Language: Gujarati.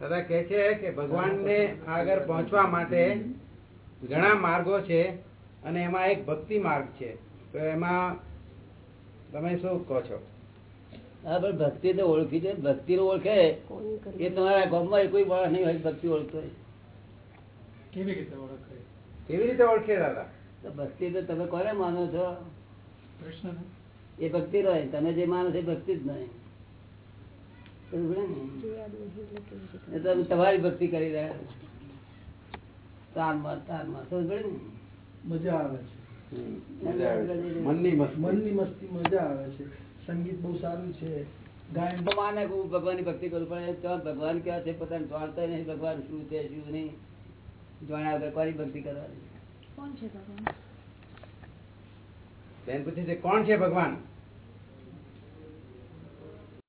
દાદા કે છે કે ભગવાનને આગળ પહોંચવા માટે ઘણા માર્ગો છે અને એમાં એક ભક્તિ માર્ગ છે. તો એમાં તમે શું કહો છો? હા પણ ભક્તિ તો ઓળખી છે. ભક્તિ ઓળખે. એ તમારા ગામમાં કોઈ માણસ નહીં હોય ભક્તિ ઓળખતો કેવી રીતે ઓળખે? કેવી રીતે ઓળખે દાદા? તો ભક્તિ તો તમે કોને માનો છો? કૃષ્ણ એ ભક્તિ રહે તમે જે માનો છો એ ભક્તિ જ નહીં સમજ્યો ને? એ તો તમે તમારી ભક્તિ કરી રહ્યા છો. તાનમાં તાનમાં સમજ્યો ને? મજા આવે છે. મજા આવે છે. મનની મસ્તી. મજા આવે છે. સંગીત બહુ સારું છે. ગાયન તો માને કે હું ભગવાનની ભક્તિ કરું પણ ભગવાન કેવા છે પોતાને જાણતા નહીં ભગવાન શું છે શું નહીં. જાણ્યા વગર કોની ભક્તિ કરવાની? કોણ છે ભગવાન? બેન પૂછે છે કોણ છે ભગવાન?